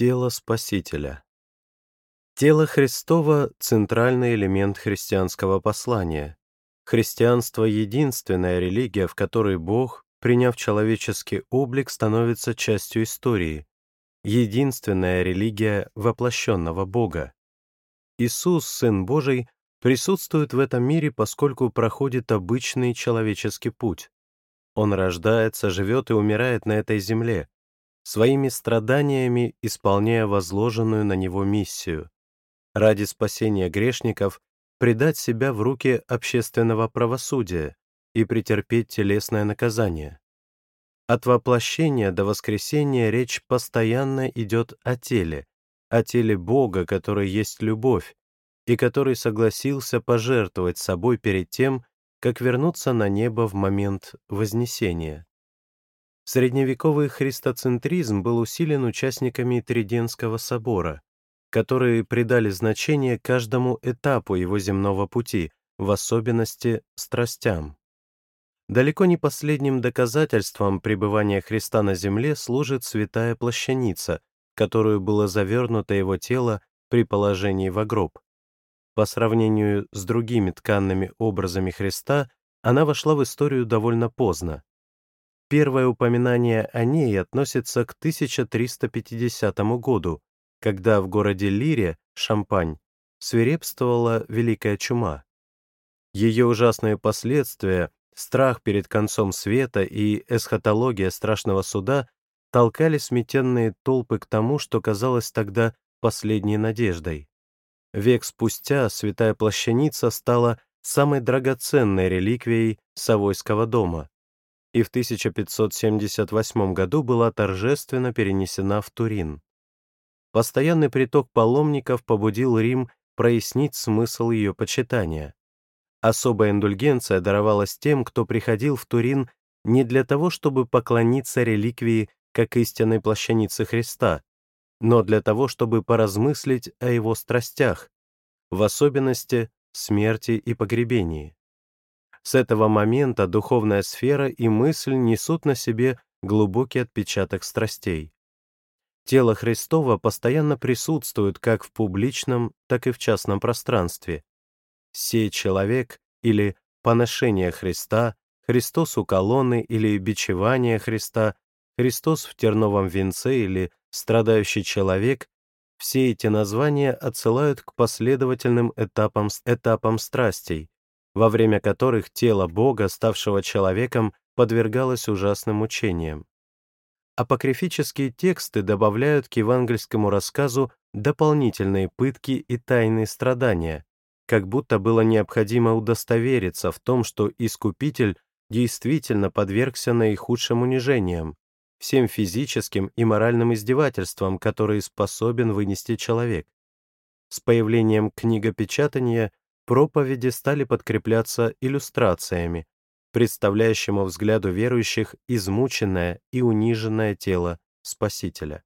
Тело Спасителя Тело Христово — центральный элемент христианского послания. Христианство — единственная религия, в которой Бог, приняв человеческий облик, становится частью истории. Единственная религия воплощенного Бога. Иисус, Сын Божий, присутствует в этом мире, поскольку проходит обычный человеческий путь. Он рождается, живет и умирает на этой земле, своими страданиями исполняя возложенную на него миссию. Ради спасения грешников предать себя в руки общественного правосудия и претерпеть телесное наказание. От воплощения до воскресения речь постоянно идет о теле, о теле Бога, который есть любовь, и который согласился пожертвовать собой перед тем, как вернуться на небо в момент Вознесения. Средневековый христоцентризм был усилен участниками Триденского собора, которые придали значение каждому этапу его земного пути, в особенности страстям. Далеко не последним доказательством пребывания Христа на земле служит святая плащаница, которую было завернуто его тело при положении в гроб. По сравнению с другими тканными образами Христа, она вошла в историю довольно поздно. Первое упоминание о ней относится к 1350 году, когда в городе Лире, Шампань, свирепствовала Великая Чума. Ее ужасные последствия, страх перед концом света и эсхатология страшного суда толкали сметенные толпы к тому, что казалось тогда последней надеждой. Век спустя святая плащаница стала самой драгоценной реликвией Савойского дома и в 1578 году была торжественно перенесена в Турин. Постоянный приток паломников побудил Рим прояснить смысл ее почитания. Особая индульгенция даровалась тем, кто приходил в Турин не для того, чтобы поклониться реликвии как истинной плащанице Христа, но для того, чтобы поразмыслить о его страстях, в особенности смерти и погребении. С этого момента духовная сфера и мысль несут на себе глубокий отпечаток страстей. Тело Христово постоянно присутствует как в публичном, так и в частном пространстве. Сей человек или поношение Христа, Христос у колонны или бичевание Христа, Христос в терновом венце или страдающий человек все эти названия отсылают к последовательным этапам, этапам страстей, во время которых тело Бога, ставшего человеком, подвергалось ужасным мучениям. Апокрифические тексты добавляют к евангельскому рассказу дополнительные пытки и тайные страдания, как будто было необходимо удостовериться в том, что Искупитель действительно подвергся наихудшим унижениям, всем физическим и моральным издевательствам, которые способен вынести человек. С появлением книгопечатания проповеди стали подкрепляться иллюстрациями, представляющему взгляду верующих измученное и униженное тело Спасителя.